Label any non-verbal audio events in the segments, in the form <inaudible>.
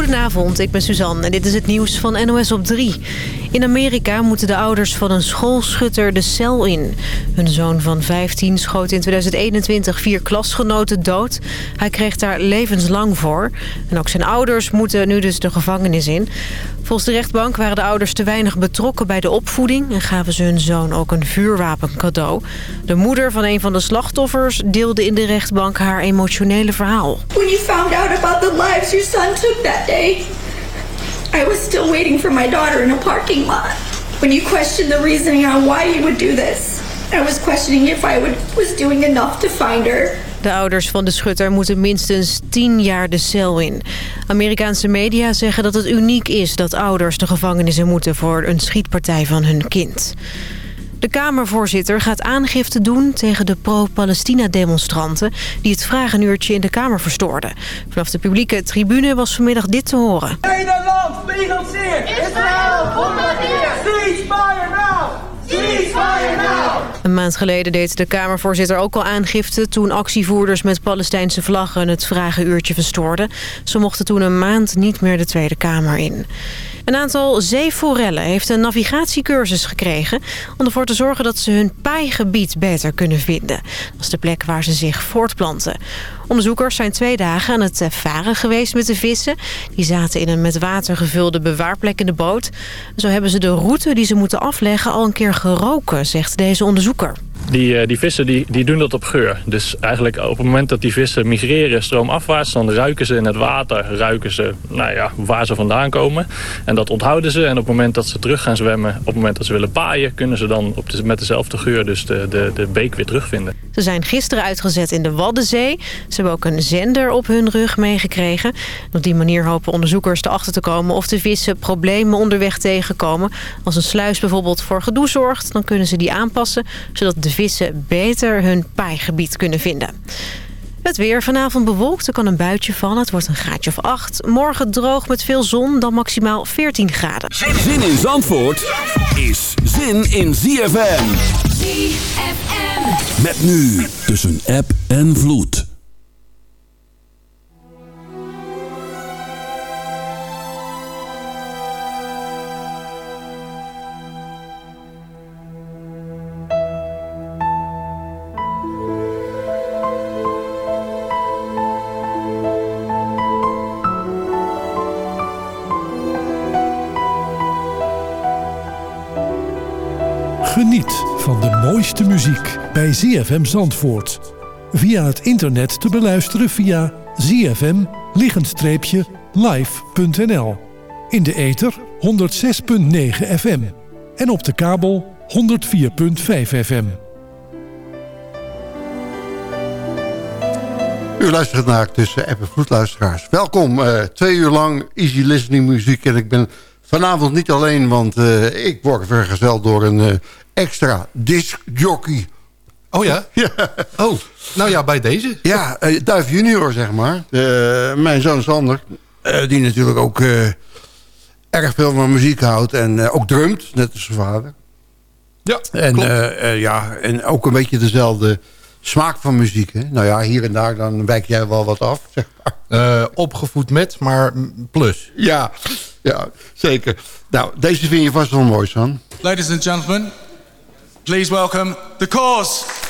Goedenavond, ik ben Suzanne en dit is het nieuws van NOS op 3. In Amerika moeten de ouders van een schoolschutter de cel in. Hun zoon van 15 schoot in 2021 vier klasgenoten dood. Hij kreeg daar levenslang voor. En ook zijn ouders moeten nu dus de gevangenis in. Volgens de rechtbank waren de ouders te weinig betrokken bij de opvoeding... en gaven ze hun zoon ook een vuurwapen cadeau. De moeder van een van de slachtoffers deelde in de rechtbank haar emotionele verhaal. When you found out about the lives your son took that day, I was still waiting for my daughter in a parking lot. When you questioned the reasoning on why you would do this, I was questioning if I would, was doing enough to find her. De ouders van de schutter moeten minstens 10 jaar de cel in. Amerikaanse media zeggen dat het uniek is dat ouders de gevangenis in moeten... voor een schietpartij van hun kind. De Kamervoorzitter gaat aangifte doen tegen de pro-Palestina-demonstranten... die het vragenuurtje in de Kamer verstoorden. Vanaf de publieke tribune was vanmiddag dit te horen. Nederland Israël. Ceasefire now! Een maand geleden deed de Kamervoorzitter ook al aangifte... toen actievoerders met Palestijnse vlaggen het vragenuurtje verstoorden. Ze mochten toen een maand niet meer de Tweede Kamer in. Een aantal zeeforellen heeft een navigatiecursus gekregen... om ervoor te zorgen dat ze hun paaigebied beter kunnen vinden. Dat is de plek waar ze zich voortplanten. Onderzoekers zijn twee dagen aan het varen geweest met de vissen. Die zaten in een met water gevulde bewaarplek in de boot. Zo hebben ze de route die ze moeten afleggen al een keer geroken, zegt deze onderzoeker. Die, eh, die vissen die, die doen dat op geur. Dus eigenlijk op het moment dat die vissen migreren stroomafwaarts... dan ruiken ze in het water, ruiken ze nou ja, waar ze vandaan komen. En dat onthouden ze. En op het moment dat ze terug gaan zwemmen, op het moment dat ze willen paaien... kunnen ze dan op met dezelfde geur dus de, de, de beek weer terugvinden. Ze zijn gisteren uitgezet in de Waddenzee. Ze hebben ook een zender op hun rug meegekregen. Op die manier hopen onderzoekers erachter te komen... of de vissen problemen onderweg tegenkomen. Als een sluis bijvoorbeeld voor gedoe zorgt... dan kunnen ze die aanpassen, zodat de vissen beter hun paaigebied kunnen vinden. Het weer vanavond bewolkt, er kan een buitje vallen. Het wordt een graadje of 8. Morgen droog met veel zon, dan maximaal 14 graden. Zin in Zandvoort is zin in ZFM. ZFM. Met nu tussen app en vloed. Bij ZFM Zandvoort. Via het internet te beluisteren via zfm-live.nl. In de ether 106.9 FM. En op de kabel 104.5 FM. U luistert naar tussen app vloedluisteraars. Welkom, eh, twee uur lang easy listening muziek. En ik ben vanavond niet alleen, want eh, ik word vergezeld door een eh, extra discjockey. Oh ja? <laughs> Ja. Oh, nou ja, bij deze. Ja, eh, Duif junior zeg maar. Eh, mijn zoon Sander, eh, die natuurlijk ook eh, erg veel van muziek houdt en eh, ook drumt, net als zijn vader. Ja, En, klopt. eh, eh, ja, en ook een beetje dezelfde smaak van muziek. Hè? Nou ja, hier en daar dan wijk jij wel wat af, zeg maar. Eh, opgevoed met, maar plus. Ja, ja, zeker. Nou, deze vind je vast wel mooi, San. Ladies and gentlemen, please welcome The Cause.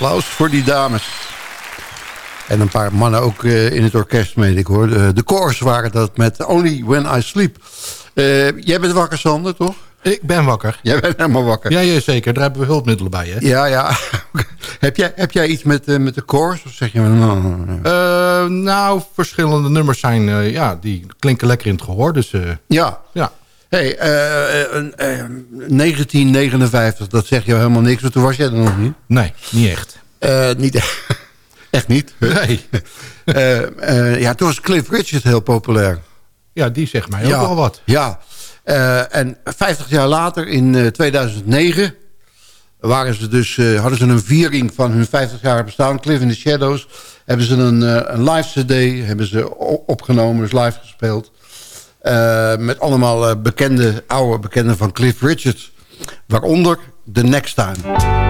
Applaus voor die dames. En een paar mannen ook eh, in het orkest, meen ik hoor. De, de koors waren dat met Only When I Sleep. Eh, jij bent wakker, Sander, toch? Ik ben wakker. Jij bent helemaal wakker. Ja, ja, zeker. Daar hebben we hulpmiddelen bij, hè? Ja, ja. <laughs> heb, jij, heb jij iets met, eh, met de koors? Of zeg je... nou, nou, nou? Eh, nou, verschillende nummers zijn... ja, die klinken lekker in het gehoor. Dus ja. ja. Hey, eh, eh, eh, 1959, dat zeg je helemaal niks. Want toen was jij er nog niet. Nee, niet echt. Eh, niet <laughs> echt niet. Nee. <laughs> Eh, eh, ja, toen was Cliff Richard heel populair. Ja, die zegt mij ook ja, wel wat. Ja, en 50 jaar later, in eh, 2009... Waren ze dus, hadden ze een viering van hun 50 jaar bestaan. Cliff in the Shadows. Hebben ze een, een live cd hebben ze opgenomen, dus live gespeeld. Met allemaal bekende, oude bekenden van Cliff Richard. Waaronder The Next Time.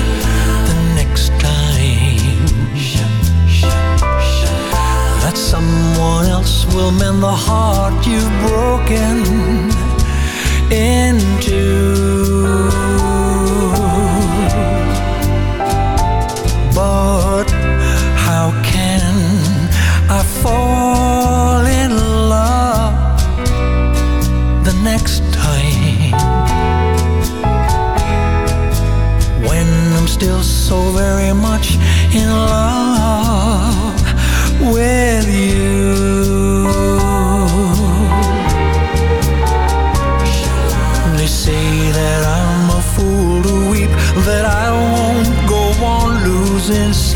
someone else will mend the heart you've broken into. since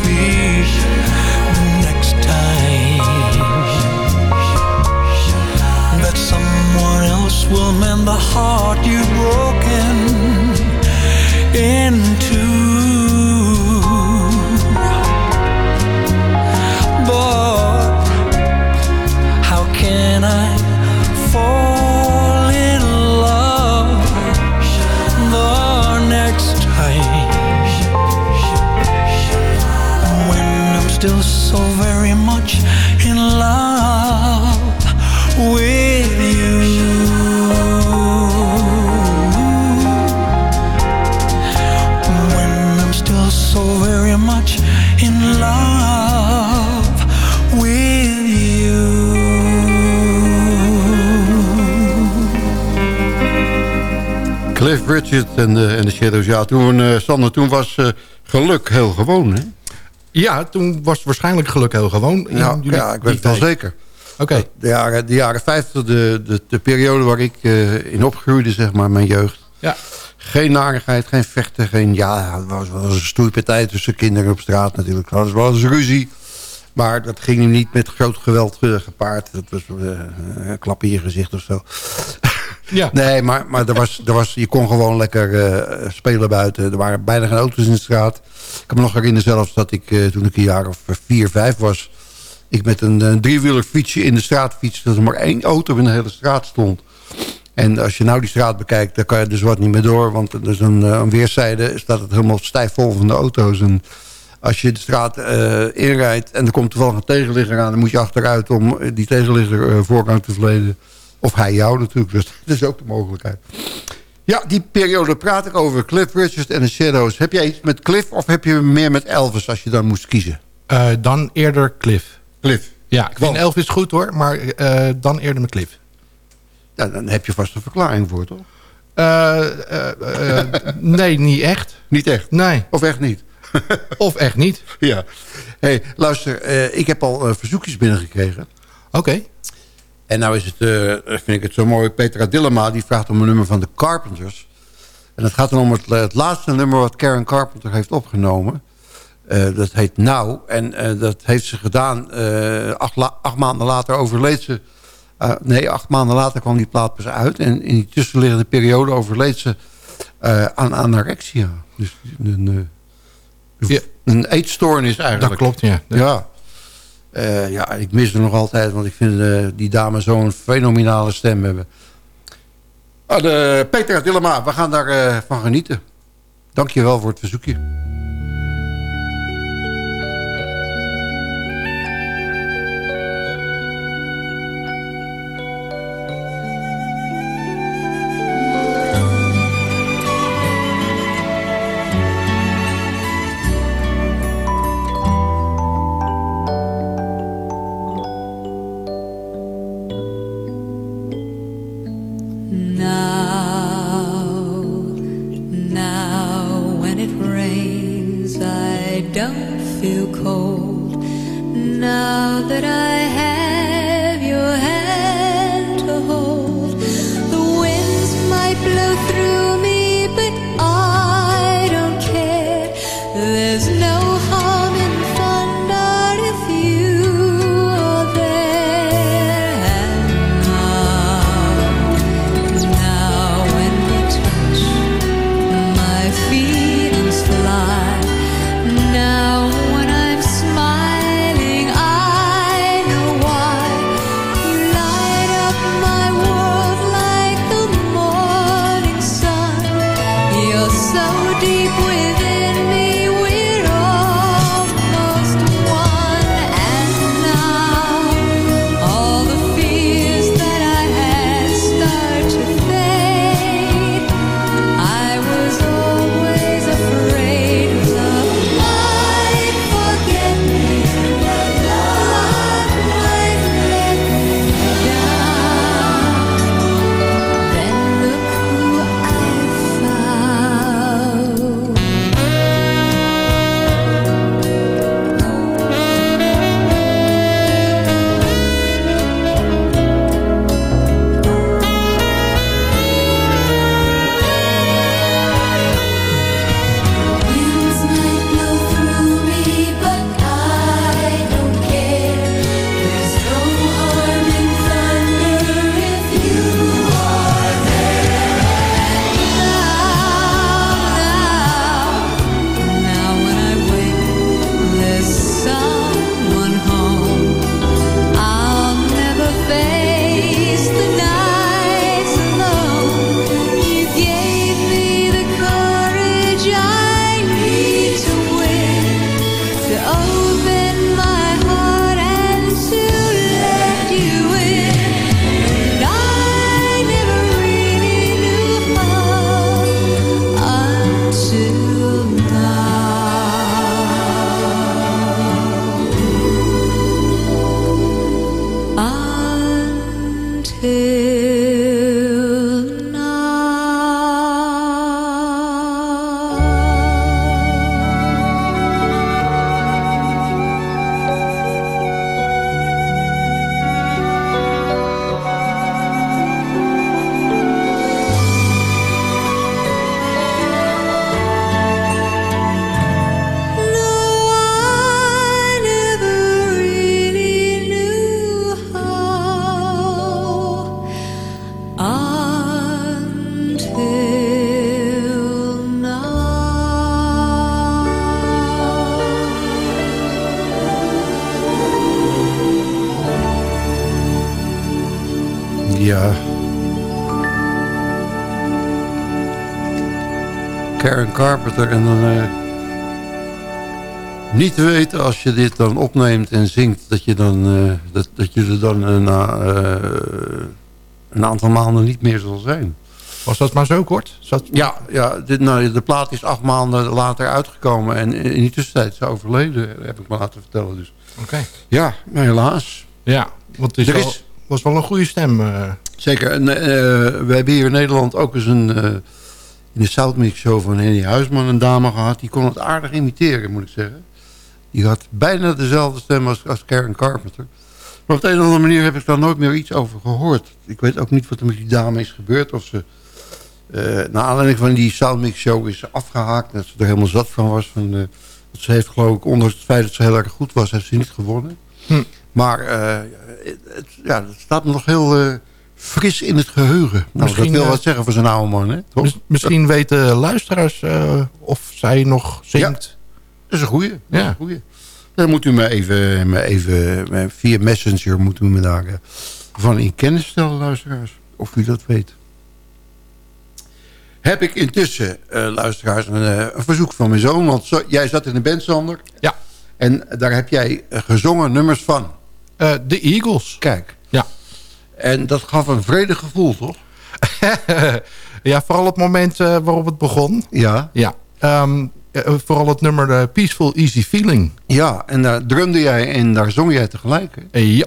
en de, en de Shadows. Ja, toen, eh Sander, toen was eh, geluk heel gewoon, hè? Ja, toen was waarschijnlijk geluk heel gewoon. Ja, ja ik weet het wel zeker. Oké. De jaren, de jaren 50, de, de, de periode waar ik eh, in opgroeide, zeg maar, mijn jeugd. Ja. Geen narigheid, geen vechten, geen... Ja, het was wel eens een stoeipartij tussen kinderen op straat natuurlijk. Het was wel eens ruzie. Maar dat ging niet met groot geweld eh, gepaard. Dat was eh, een klap in je gezicht of zo. Ja. Nee, maar, maar er was, er was, je kon gewoon lekker eh, spelen buiten. Er waren bijna geen auto's in de straat. Ik kan me nog herinneren zelfs dat ik eh, toen ik een jaar of vier, vijf was... ik met een, een driewieler fietsje in de straat fietste... dat er maar één auto in de hele straat stond. En als je nou die straat bekijkt, dan kan je dus wat niet meer door. Want er is een, eh, aan weerszijden staat het helemaal stijf vol van de auto's. En als je de straat inrijdt en er komt toevallig een tegenligger aan... dan moet je achteruit om die tegenligger voorrang te verlenen. Of hij jou natuurlijk, dus dat is ook de mogelijkheid. Ja, die periode praat ik over. Cliff Richard en de Shadows. Heb jij iets met Cliff of heb je meer met Elvis als je dan moest kiezen? Eh, dan eerder Cliff. Cliff. Ja, ik vind Want- Elvis goed hoor, maar eh, dan eerder met Cliff. Ja, dan heb je vast een verklaring voor, toch? Eh, <laughs> nee, niet echt. Niet echt? Nee. Of echt niet? <laughs> Of echt niet. Ja. hey, luister, ik heb al verzoekjes binnengekregen. Oké. En nou is het, eh, vind ik het zo mooi, Petra Dillema die vraagt om een nummer van de Carpenters. En het gaat dan om het, het laatste nummer wat Karen Carpenter heeft opgenomen. Eh, dat heet Now. En eh, dat heeft ze gedaan, eh, acht, maanden later overleed ze... eh, nee, acht maanden later kwam die plaat pas uit. En in die tussenliggende periode overleed ze eh, aan anorexia. Dus een, eh, Ja. een eetstoornis eigenlijk. Dat klopt, ja. Ja. Eh, ja, ik mis er nog altijd, want ik vind eh, die dame zo'n fenomenale stem hebben. Ah, de, Peter Dillema, we gaan daarvan van genieten. Dank je wel voor het verzoekje. No Karen Carpenter en dan... eh, niet te weten als je dit dan opneemt en zingt... dat je, dan, eh, dat, dat je er dan eh, na een aantal maanden niet meer zal zijn. Was dat maar zo kort? Zat... Ja, ja dit, nou, de plaat is acht maanden later uitgekomen. En in die tussentijd is ze overleden, heb ik me laten vertellen. Dus. Oké. Ja, helaas. Ja, want het is Er wel- is- was wel een goede stem. Zeker. En, we hebben hier in Nederland ook eens een... in de Soundmix Show van Henny Huisman een dame gehad. Die kon het aardig imiteren, moet ik zeggen. Die had bijna dezelfde stem als, als Karen Carpenter. Maar op de een of andere manier heb ik daar nooit meer iets over gehoord. Ik weet ook niet wat er met die dame is gebeurd. Of ze, eh naar aanleiding van die Soundmix Show is ze afgehaakt. Dat ze er helemaal zat van was. Van, eh, ze heeft geloof ik, ondanks het feit dat ze heel erg goed was, heeft ze niet gewonnen. Hm. Maar eh, het, ja, het staat me nog heel fris in het geheugen. Nou, Misschien, dat wil eh, wat zeggen voor zo'n oude man, hè? Mis- misschien weten luisteraars eh, of zij nog zingt. Dat is een goeie. Ja. een goeie. Dan moet u me even, me even via Messenger moet u me daar eh, van in kennis stellen, luisteraars. Of u dat weet. Heb ik intussen, luisteraars, een, een verzoek van mijn zoon. Want zo- jij zat in de band, Sander. Ja. En daar heb jij gezongen nummers van. De Eagles. Kijk. En dat gaf een vredig gevoel, toch? <laughs> ja, vooral het moment eh, waarop het begon. Ja. Ja. Ehm, eh, vooral het nummer eh, Peaceful Easy Feeling. Ja, en daar drumde jij en daar zong jij tegelijk. Hè? Ja.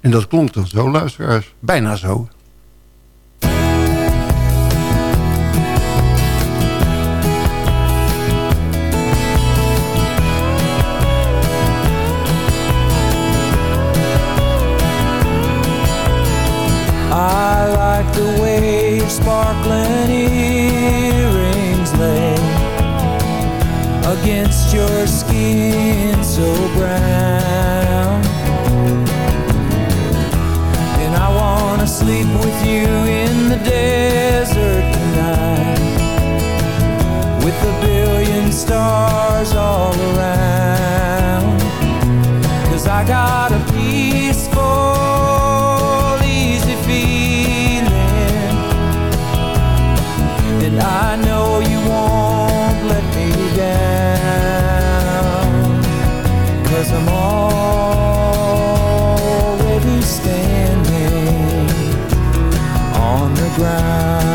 En dat klonk dan zo, luisteraars. Bijna zo. Like the way your sparkling earrings lay against your skin so brown. And I wanna sleep with you in the desert tonight with a billion stars all around. Cause I got ground.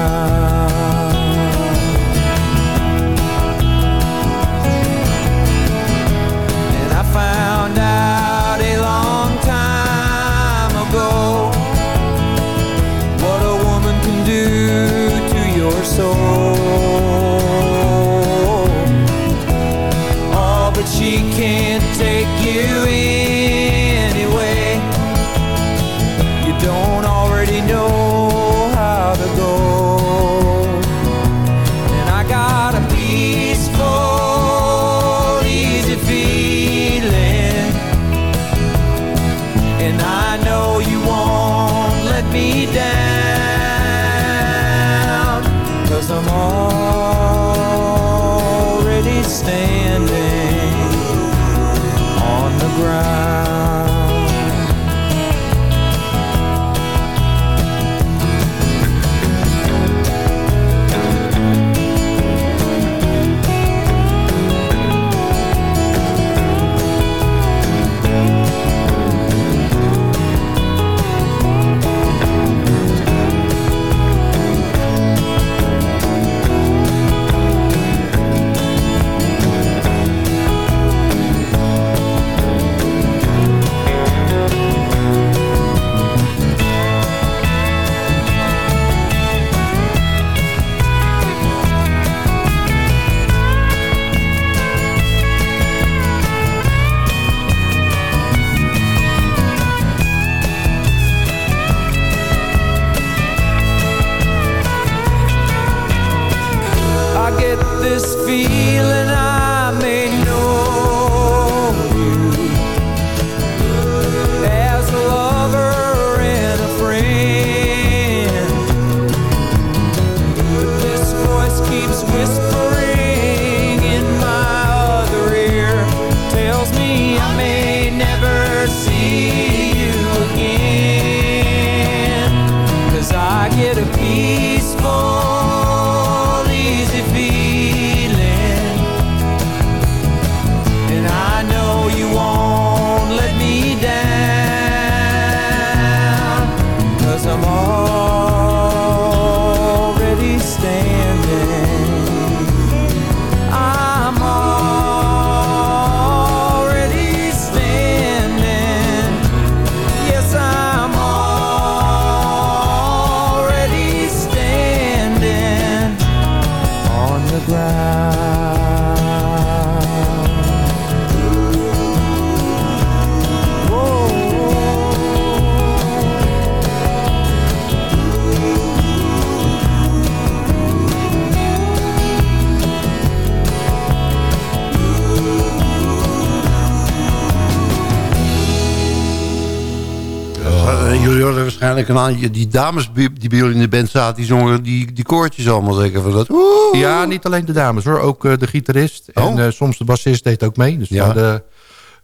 Aan die dames die bij jullie in de band zaten, die zongen die, die koortjes allemaal zeker van dat. Ja, niet alleen de dames hoor. Ook eh, de gitarist. Oh. En eh, soms de bassist deed ook mee. Dus Ja. hadden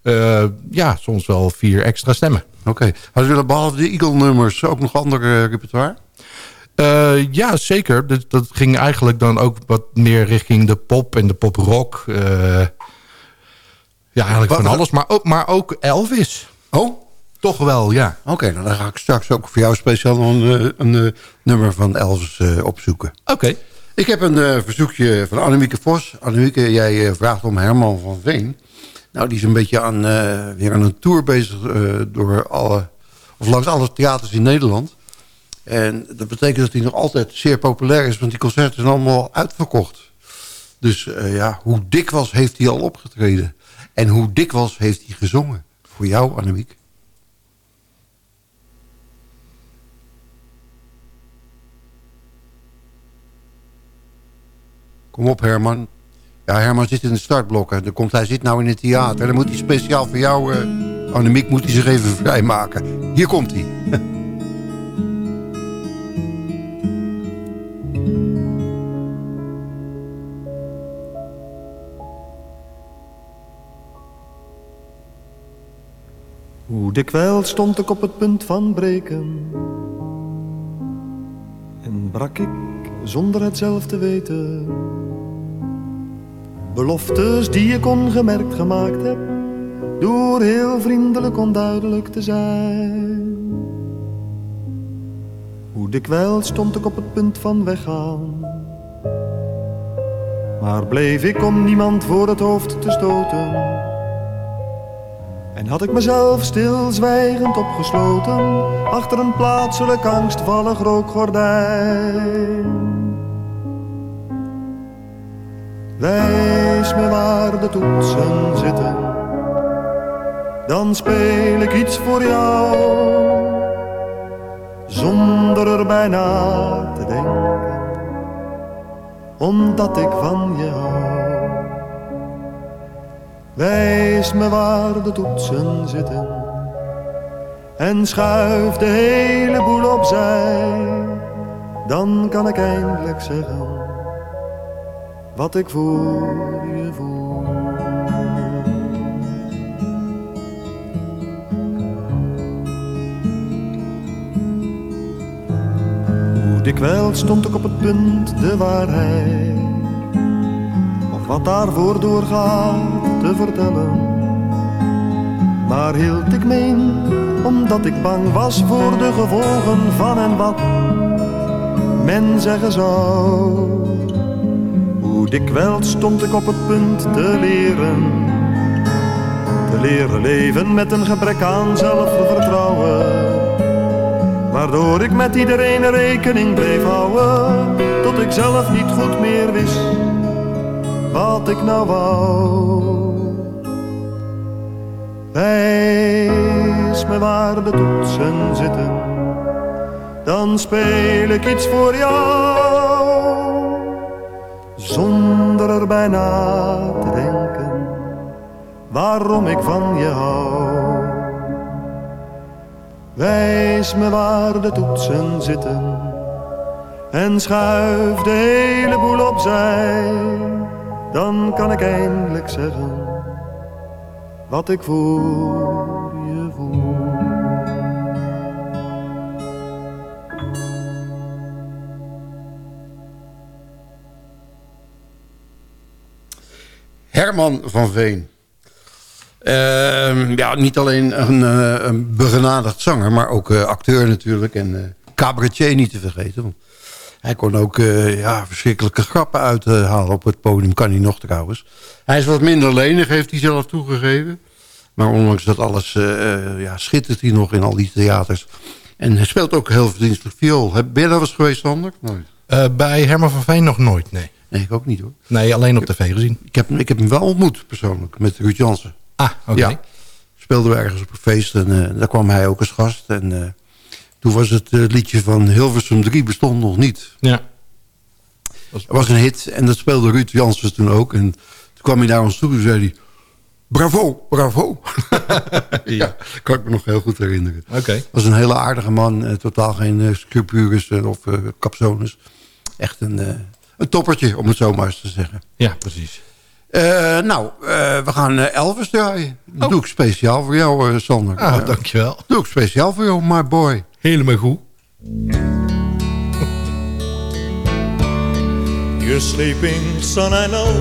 eh, ja, soms wel vier extra stemmen. Oké. Hadden jullie behalve de Eagle-nummers ook nog ander eh, repertoire? Ja, zeker. Dat, dat ging eigenlijk dan ook wat meer richting de pop en de poprock. eh ja, eigenlijk Wat- van alles. Maar ook, maar ook Elvis. Oh? Toch wel, ja. Oké, nou dan ga ik straks ook voor jou speciaal een, eh, een, eh, nummer van Elvis eh, opzoeken. Oké. Ik heb een verzoekje van Annemieke Vos. Annemieke, jij vraagt om Herman van Veen. Nou, die is een beetje aan, weer aan een tour bezig door alle, of langs alle theaters in Nederland. En dat betekent dat hij nog altijd zeer populair is, want die concerten zijn allemaal uitverkocht. Dus ja, hoe dikwijls heeft hij al opgetreden? En hoe dikwijls heeft hij gezongen? Voor jou, Annemiek. Kom op, Herman. Ja, Herman zit in de startblokken. Dan komt, hij zit nou in het theater. Dan moet hij speciaal voor jou, eh Annemiek, moet hij zich even <laughs> vrijmaken. Hier komt hij. <laughs> Hoe dikwijls stond ik op het punt van breken En brak ik zonder het zelf te weten Beloftes die ik ongemerkt gemaakt heb Door heel vriendelijk onduidelijk te zijn Hoe dikwijls stond ik op het punt van weggaan Maar bleef ik om niemand voor het hoofd te stoten en had ik mezelf stilzwijgend opgesloten achter een plaatselijk angstvallig rookgordijn. Wijs me waar de toetsen zitten, dan speel ik iets voor jou, zonder er bijna te denken, omdat ik van je hou. Wijs me waar de toetsen zitten. En schuif de hele boel opzij. Dan kan ik eindelijk zeggen Wat ik voor je voel. Hoe dikwijls stond ik op het punt de waarheid Of wat daarvoor doorgaat te vertellen. Maar hield ik me in omdat ik bang was voor de gevolgen van en wat men zeggen zou dikwijls stond ik op het punt te leren. Te leren leven met een gebrek aan zelfvertrouwen. Waardoor ik met iedereen rekening bleef houden. Tot ik zelf niet goed meer wist Wat ik nou wou. Wijs me waar de toetsen zitten. Dan speel ik iets voor jou Zonder er bijna te denken Waarom ik van je hou. Wijs me waar de toetsen zitten En schuif de hele boel opzij. Dan kan ik eindelijk zeggen Wat ik voel Herman van Veen. Ehm, ja, niet alleen een, eh, een begenadigd zanger, maar ook eh, acteur natuurlijk. En eh cabaretier niet te vergeten. Want hij kon ook eh, ja, verschrikkelijke grappen uithalen op het podium. Kan hij nog trouwens. Hij is wat minder lenig, heeft hij zelf toegegeven. Maar ondanks dat alles ja, schittert hij nog in al die theaters. En hij speelt ook heel verdienstelijk viool. Heb- Ben je daar wel eens geweest, Sander? Nooit. Eh, bij Herman van Veen nog nooit, nee. Nee, ik ook niet hoor. Nee, alleen op tv gezien. Ik heb, ik heb hem wel ontmoet persoonlijk, met Ruud Jansen. Ah, oké. Ja. Speelden we ergens op een feest en eh, daar kwam hij ook als gast. En eh, toen was het eh, liedje van Hilversum 3 bestond nog niet. Ja. Het was een hit en dat speelde Ruud Jansen toen ook. En toen kwam hij naar ons toe en zei hij... Bravo, bravo. <laughs> ja, kan ik me nog heel goed herinneren. Oké. was een hele aardige man. totaal geen uh, scrupules of uh, capsones. Echt een, een toppertje, om het zo maar eens te zeggen. Ja, precies. Uh, nou, uh, we gaan uh, Elvis draaien. Dat oh. doe ik speciaal voor jou, Sander. Ah, dankjewel. Doe ik speciaal voor jou, my boy. Helemaal goed. You're sleeping, son, I know,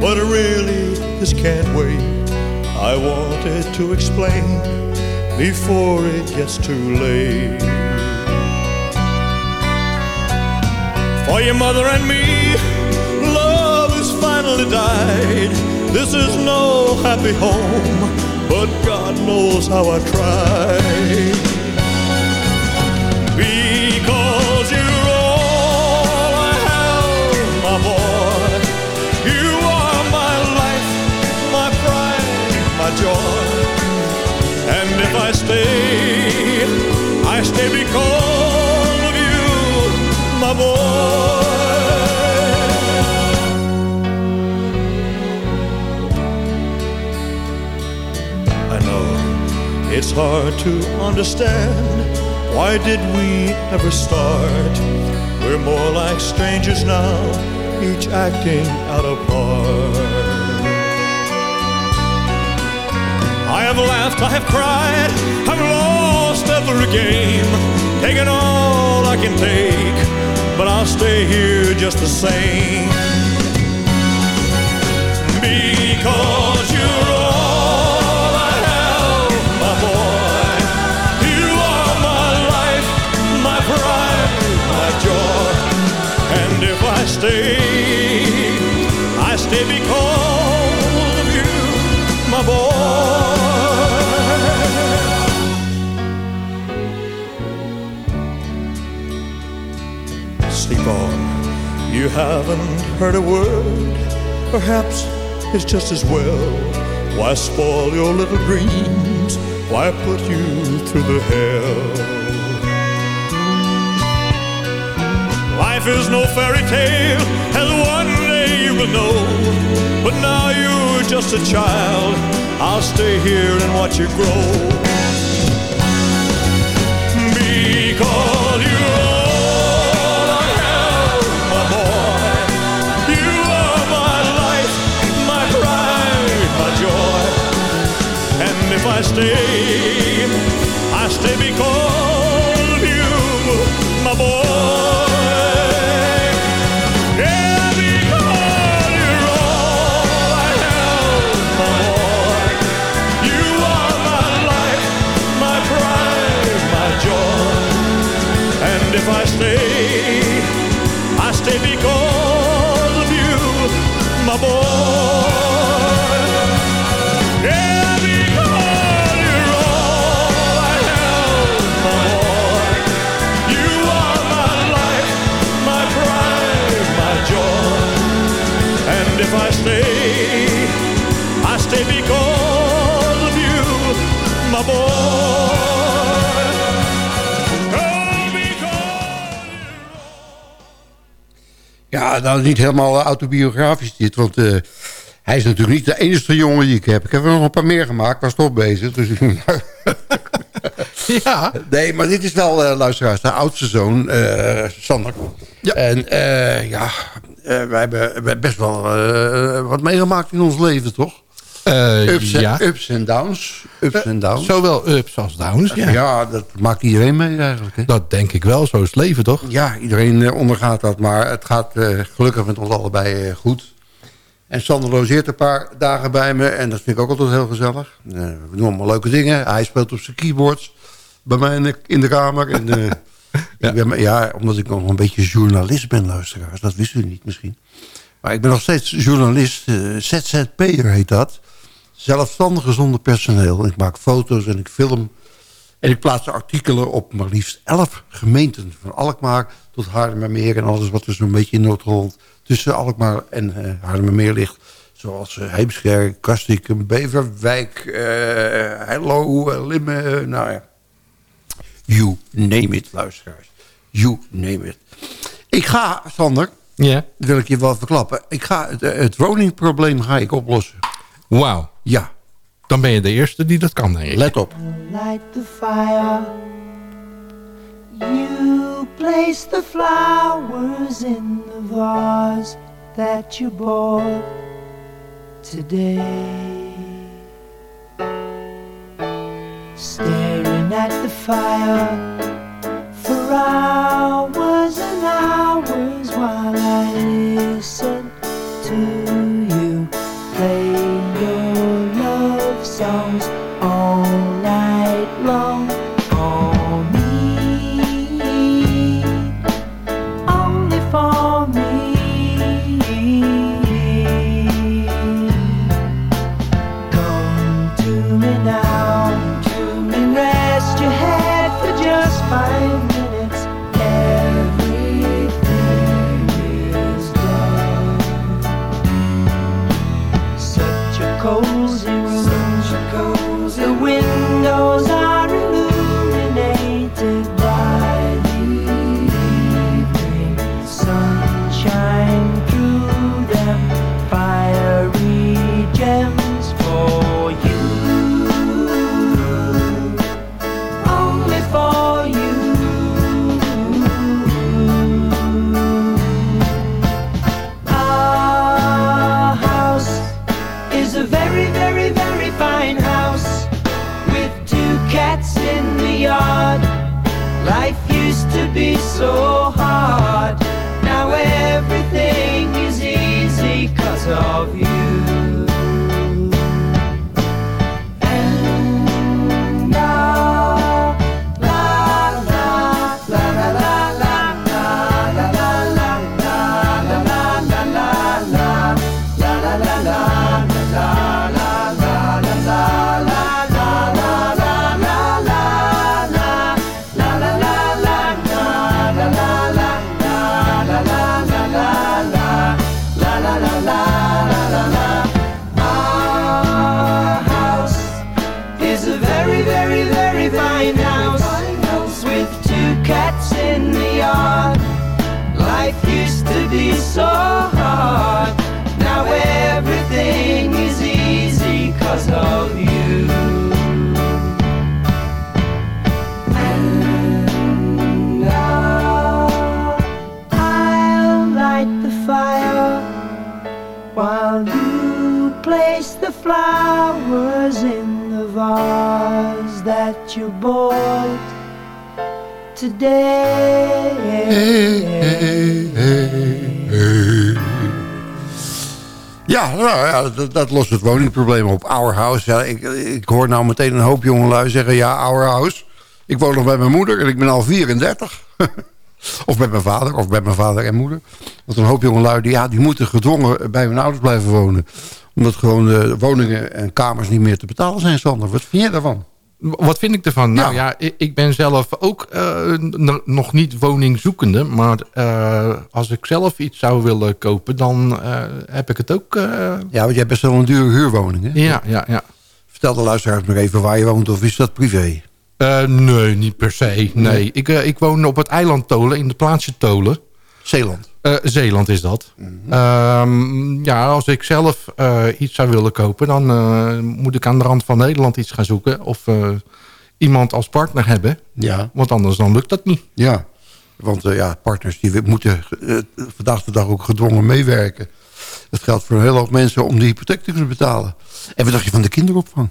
but really this can't wait. I wanted to explain before it gets too late. For your mother and me, love has finally died. This is no happy home, but God knows how I tried. Because you're all I have, my boy. You are my life, my pride, my joy. And if I stay, I stay because I know it's hard to understand. Why did we ever start? We're more like strangers now, each acting out a part. I have laughed, I have cried, I've lost every game, taken all I can take, but I'll stay here just the same. Because you're all I have, my boy. You are my life, my pride, my joy. And if I stay, you haven't heard a word. Perhaps it's just as well. Why spoil your little dreams? Why put you through the hell? Life is no fairy tale, as one day you will know. But now you're just a child. I'll stay here and watch you grow. If I stay, I stay because of you, my boy. Ja, nou niet helemaal autobiografisch dit, want uh, hij is natuurlijk niet de enige jongen die ik heb. Ik heb er nog een paar meer gemaakt, was toch bezig. Dus <laughs> ja. Nee, maar dit is wel, uh, luisteraars, de oudste zoon, uh, Sander. Ja. En ja, wij hebben best wel wat meegemaakt in ons leven, toch? Ups, ja. en, ups en downs. Ups en downs. Zowel ups als downs. Ja, ja dat maakt iedereen mee eigenlijk. Hè? Dat denk ik wel, zo is het leven toch? Ja, iedereen uh, ondergaat dat, maar het gaat uh, gelukkig met ons allebei uh, goed. En Sander logeert een paar dagen bij me en dat vind ik ook altijd heel gezellig. we doen allemaal leuke dingen. Hij speelt op zijn keyboards bij mij in de, in de kamer. En, <laughs> ja. Ik ben, ja, omdat ik nog een beetje journalist ben, luisteraars. Dat wist u niet misschien. Maar ik ben nog steeds journalist. ZZP'er heet dat zelfstandige zonder personeel. Ik maak foto's en ik film. En ik plaats artikelen op maar liefst elf gemeenten. Van Alkmaar tot Haarlemmermeer en alles wat er zo'n beetje in Noord-Holland... tussen Alkmaar en uh, Haarlemmermeer ligt. Zoals uh, Heemskerk, Kastikum, Beverwijk, uh, Hello, uh, Limmen, nou ja. You name it, luisteraars. You name it. Ik ga, Sander, ja. wil ik je wel verklappen. Ik ga het, het woningprobleem ga ik oplossen. Wauw. Ja. dan ben je de eerste die dat kan, denk ik. Let op. light the fire. You place the flowers in the vase that you bought today. Staring at the fire for hours Ja, nou ja, dat, lost het woningprobleem op. Our House. Ja, ik, ik hoor nou meteen een hoop jongelui zeggen... ja, Our House. Ik woon nog bij mijn moeder en ik ben al 34. <laughs> of met mijn vader, of met mijn vader en moeder. Want een hoop jongelui, die, ja, die moeten gedwongen bij hun ouders blijven wonen. Omdat gewoon woningen en kamers niet meer te betalen zijn, Sander. Wat vind jij daarvan? Wat vind ik ervan? Nou ja, ik, ik ben zelf ook eh, nog niet woningzoekende. Maar eh, als ik zelf iets zou willen kopen, dan eh, heb ik het ook... Ja, want jij hebt best wel een dure huurwoning, hè? ja, ja, ja. Vertel de luisteraars nog even waar je woont, of is dat privé? Nee, niet per se. Nee. Ik, eh, ik woon op het eiland Tolen, in de plaatsje Tolen. Zeeland. Eh, Zeeland is dat. Ehm, ja, als ik zelf eh, iets zou willen kopen... dan eh, moet ik aan de rand van Nederland iets gaan zoeken. Of iemand als partner hebben. Ja. Want anders dan lukt dat niet. Ja, want ja, partners die moeten vandaag de dag ook gedwongen meewerken. Dat geldt voor een hele hoop mensen om die hypotheek te kunnen betalen. En wat dacht je van de kinderopvang?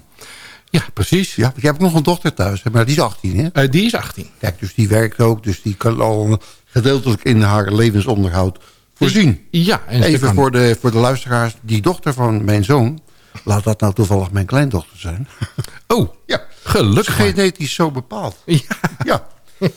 Ja, precies. Ja, hebt ook nog een dochter thuis, maar die is 18, hè? Die is 18. Kijk, dus die werkt ook, dus die kan al gedeeltelijk in haar levensonderhoud voorzien. Ja, en Even voor de, voor de luisteraars, die dochter van mijn zoon... laat dat nou toevallig mijn kleindochter zijn. <laughs> Oh, ja. gelukkig genetisch zo bepaald. Ja. Ja. <laughs>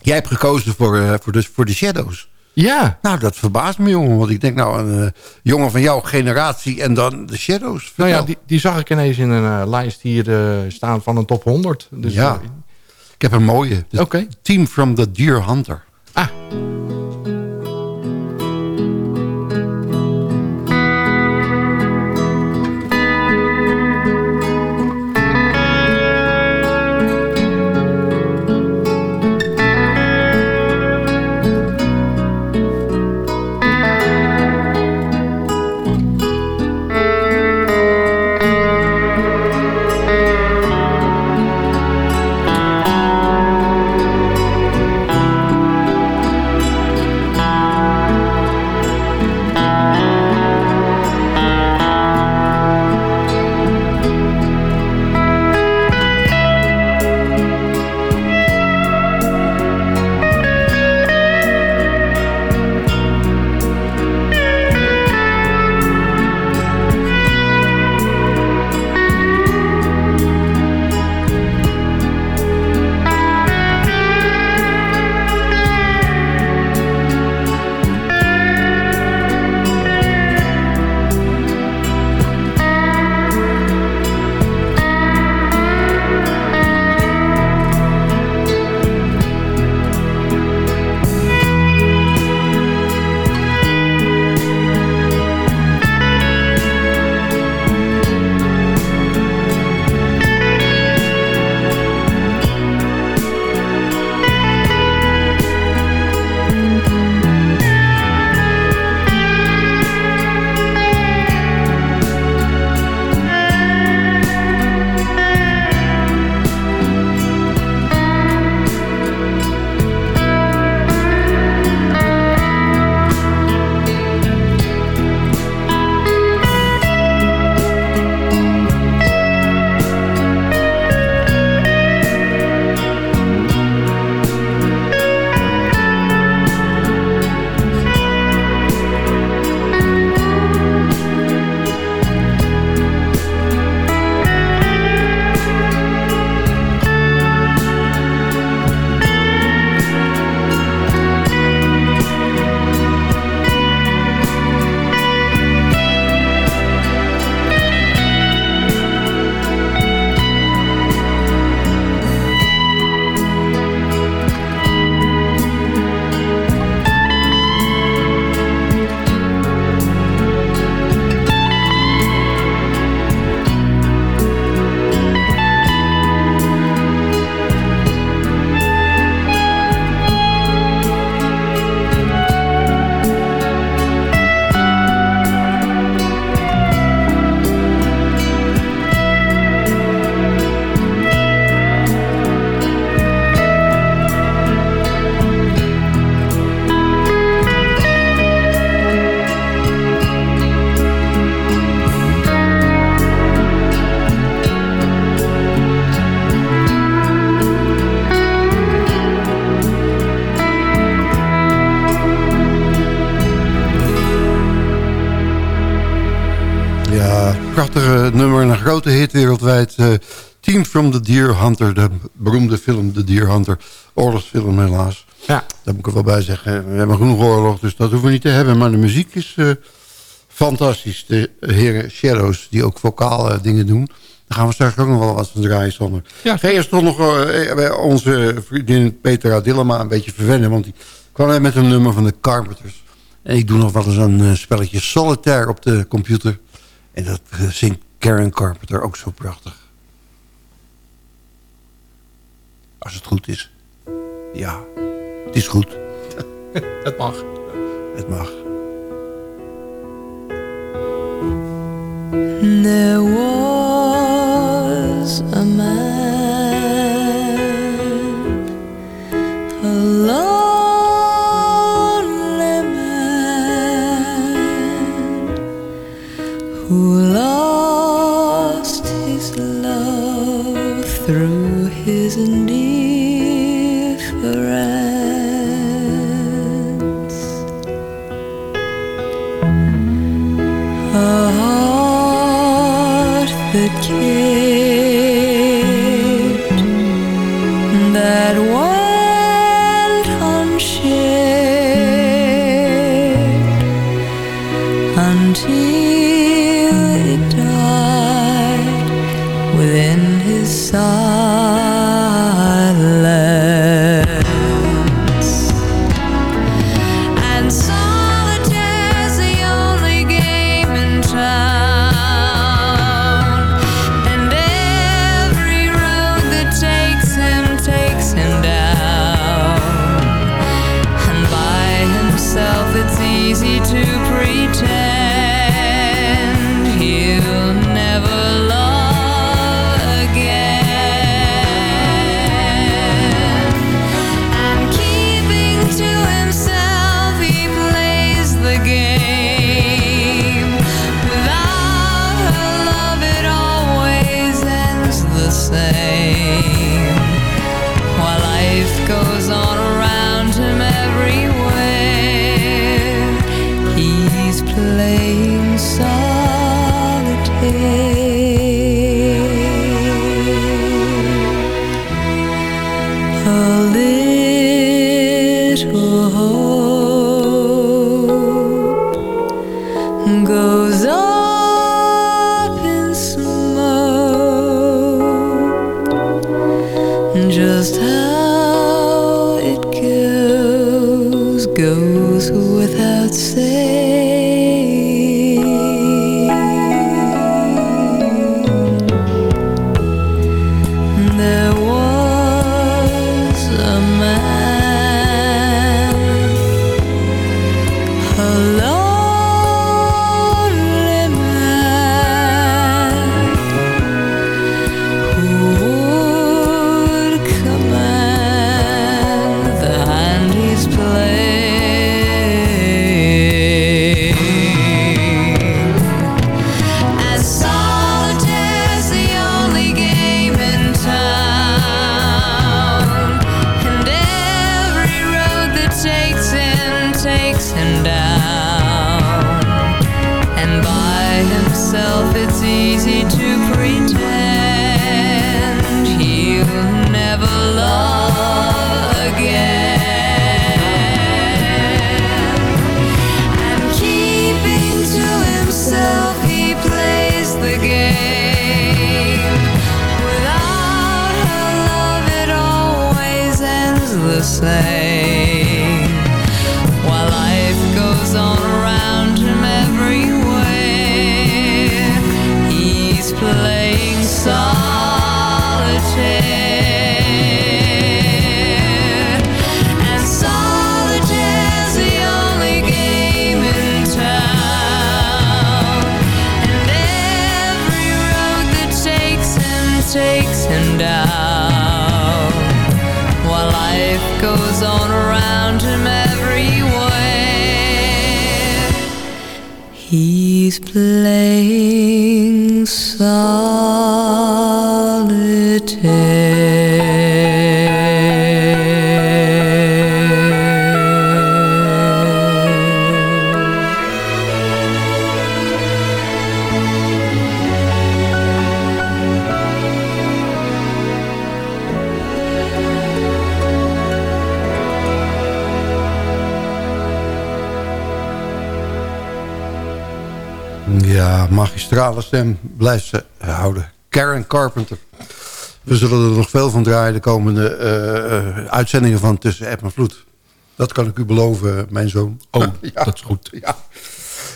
Jij hebt gekozen voor, eh, voor, de, voor de Shadows. Ja. Nou, dat verbaast me, jongen. Want ik denk, nou, een eh, jongen van jouw generatie en dan de Shadows. Nou ja, die, die zag ik ineens in een eh, lijst hier staan van een top 100. Dus, Ja. Ik heb een mooie. De Oké. Team from the Deer Hunter. ah, nummer en een grote hit wereldwijd. Uh, Team from the Deer Hunter, de beroemde film The Deer Hunter. Oorlogsfilm helaas. Ja. Daar moet ik er wel bij zeggen. We hebben genoeg oorlog, dus dat hoeven we niet te hebben. Maar de muziek is uh, fantastisch. De heren Shadows, die ook vocale dingen doen. Daar gaan we straks ook nog wel wat van draaien, Sander. Ja. Ga eerst toch nog uh, onze vriendin Petra Dillema een beetje verwennen. Want die kwam net met een nummer van de Carpenters. En ik doe nog wel eens een spelletje Solitaire op de computer. En dat zingt Karen Carpenter ook zo prachtig. Als het goed is. Ja, het is goed. <laughs> het mag. Het mag. There was a man through his indifference. A heart that cared, that went unshared until magistrale stem blijft ze houden. Karen Carpenter. We zullen er nog veel van draaien de komende eh, eh, uitzendingen van Tussen App en Vloed. Dat kan ik u beloven, mijn zoon. Oh, <laughs> dat is goed. Ja.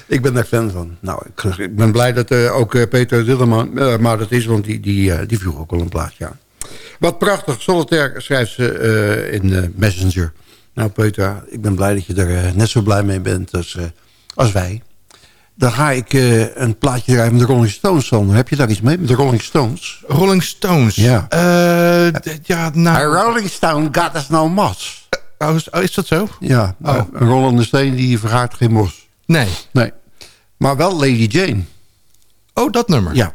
Ik ben daar fan van. Nou, ik, ik ben blij dat eh, ook eh, Peter Dillerman... eh, maar dat is, want die, die, eh, die vroeg ook al een plaatje aan. Wat prachtig. Solitaire schrijft ze eh, in eh, Messenger. Nou, Peter, ik ben blij dat je er eh, net zo blij mee bent als, eh, als wij. Dan ga ik eh, een plaatje draaien met de Rolling Stones. Sander. Heb je daar iets mee met de Rolling Stones? Rolling Stones? Ja. Eh, ja, nou... A Rolling Stone got us no moss. Oh, is, oh, is dat zo? Ja, nou, een rollende steen die vergaart geen mos. Nee. Nee. Maar wel Lady Jane. Oh, dat nummer? Ja.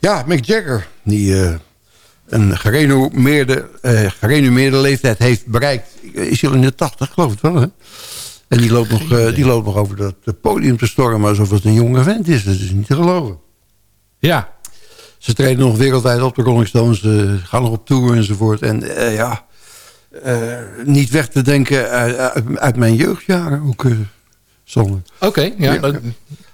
Ja, Mick Jagger. Die eh, een gerenommeerde, eh, gerenommeerde leeftijd heeft bereikt. Is hij al in de tachtig, geloof ik wel, hè? En die loopt, nog, eh, die loopt nog over dat podium te stormen... alsof het een jonge vent is. Dat is niet te geloven. Ja. Ze treden nog wereldwijd op de Rolling Stones. Ze gaan nog op tour enzovoort. En ja, niet weg te denken uit, mijn jeugdjaren ook. Oké, ja. Ja.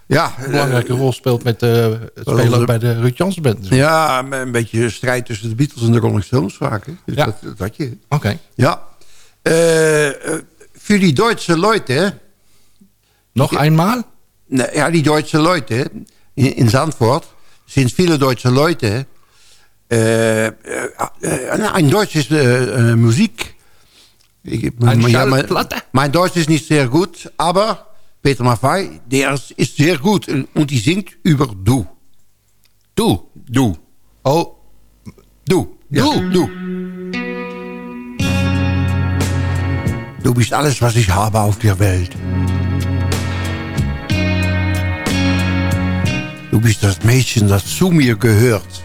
Ja, een belangrijke eh, rol speelt met eh, het spelen bij de Ruud Band. Ja, een beetje strijd tussen de Beatles en de Rolling Stones vaak. Hè? Dus Ja. dat, dat had je. Oké. Ja. Eh, für die Duitse Leute... Nog eenmaal? Ja, die Duitse Leute in, in Zandvoort sind viele Duitse Leute... Deutsch ist äh, äh, Musik. Ich, Ein ja, mein, mein Deutsch ist nicht sehr gut, aber Peter Maffay, der ist- sehr gut und die singt über Du. Du. Du. Oh. Du. Ja, Du. du. Du bist alles, was ich habe auf der Welt. Du bist das Mädchen, das zu mir gehört.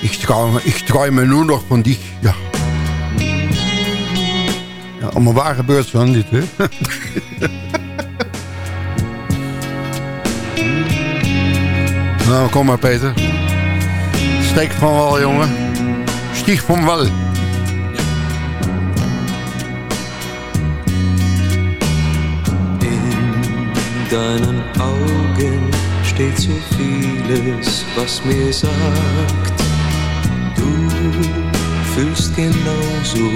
Ich träume, ich träume nur noch von dich, ja. Ja, allemaal waar gebeurt zo dit, hè? <laughs> nou, kom maar, Peter. Steek van wal, jongen. Stieg van wal. In deinen Augen steht so vieles, was mir sagt, fühlst genauso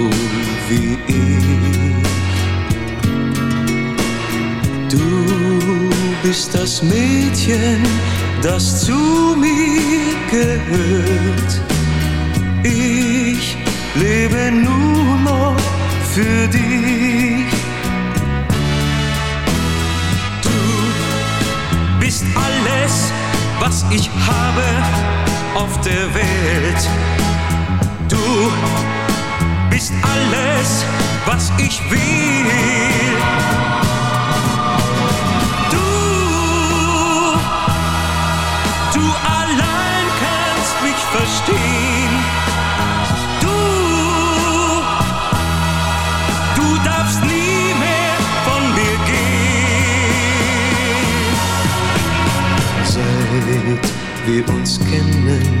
wie ich. Du bist das Mädchen, das zu mir gehört. Ich lebe nur noch für dich. Du bist alles, was ich habe auf der Welt. Bist alles, was ich will. Du, du allein kannst mich verstehen. Du, du darfst nie mehr von mir gehen. Seit wir uns kennen,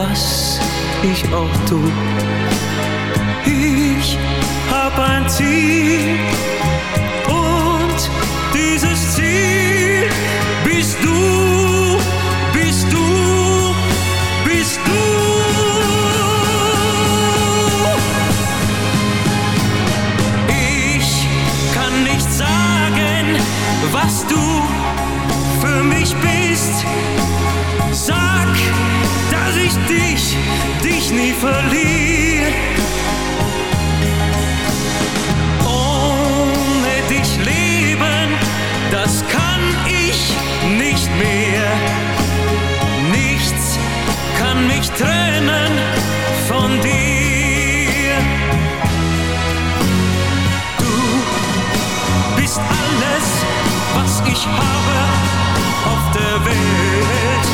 was ich auch tu. Ich hab ein Ziel und dieses Ziel bist du, bist du, bist du. Ich kann nicht sagen, was du dich nie verliere. Ohne dich leben, das kann ich nicht mehr. Nichts kann mich trennen von dir. Du bist alles, was ich habe auf der Welt.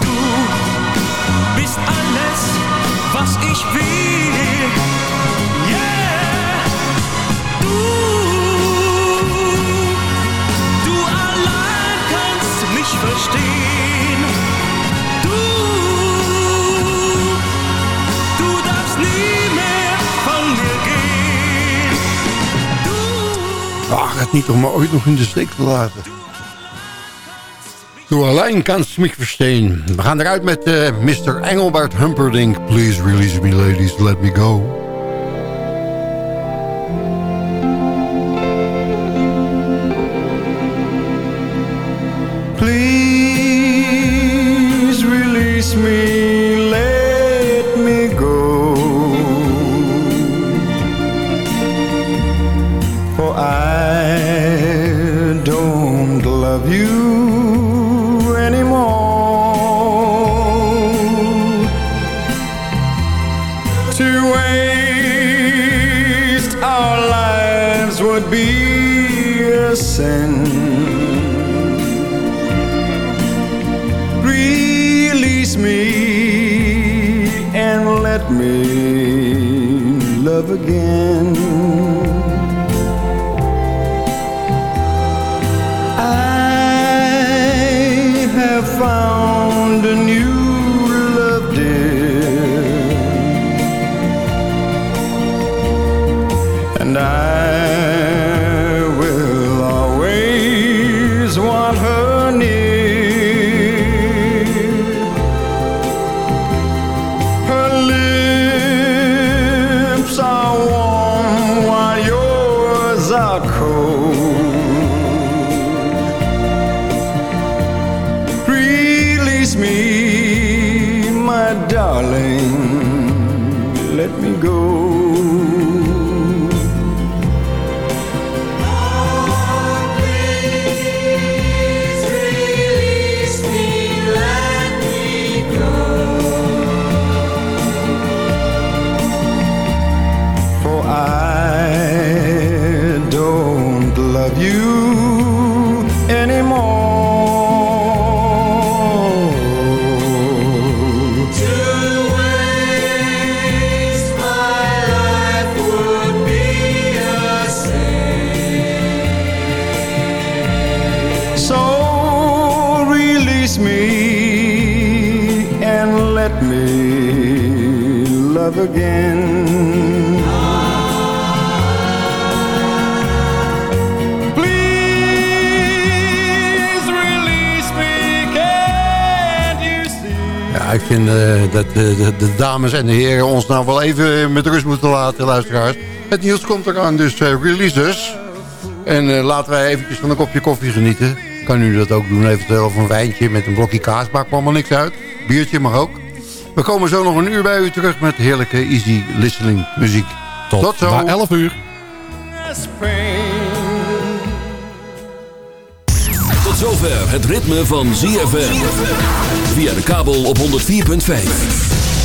Du bist alles, was ich will. Yeah. Du, du allein kannst mich verstehen. Du, du darfst nie mehr von mir gehen. Waag het niet om me ooit nog in de steek te laten. Du alleen kannst mich verstehen. We gaan eruit met eh, Mr. Engelbert Humperdinck. Please release me ladies, let me go. De, dames en de heren ons nou wel even met rust moeten laten, luisteraars. Het nieuws komt eraan, dus uh, releases. En eh, laten wij eventjes van een kopje koffie genieten. Kan u dat ook doen, eventueel of een wijntje met een blokje kaas. Maakt me allemaal niks uit. Biertje mag ook. We komen zo nog een uur bij u terug met heerlijke easy listening muziek. Tot, zo. na 11 uur. Tot zover het ritme van ZFM. Via de kabel op 104.5.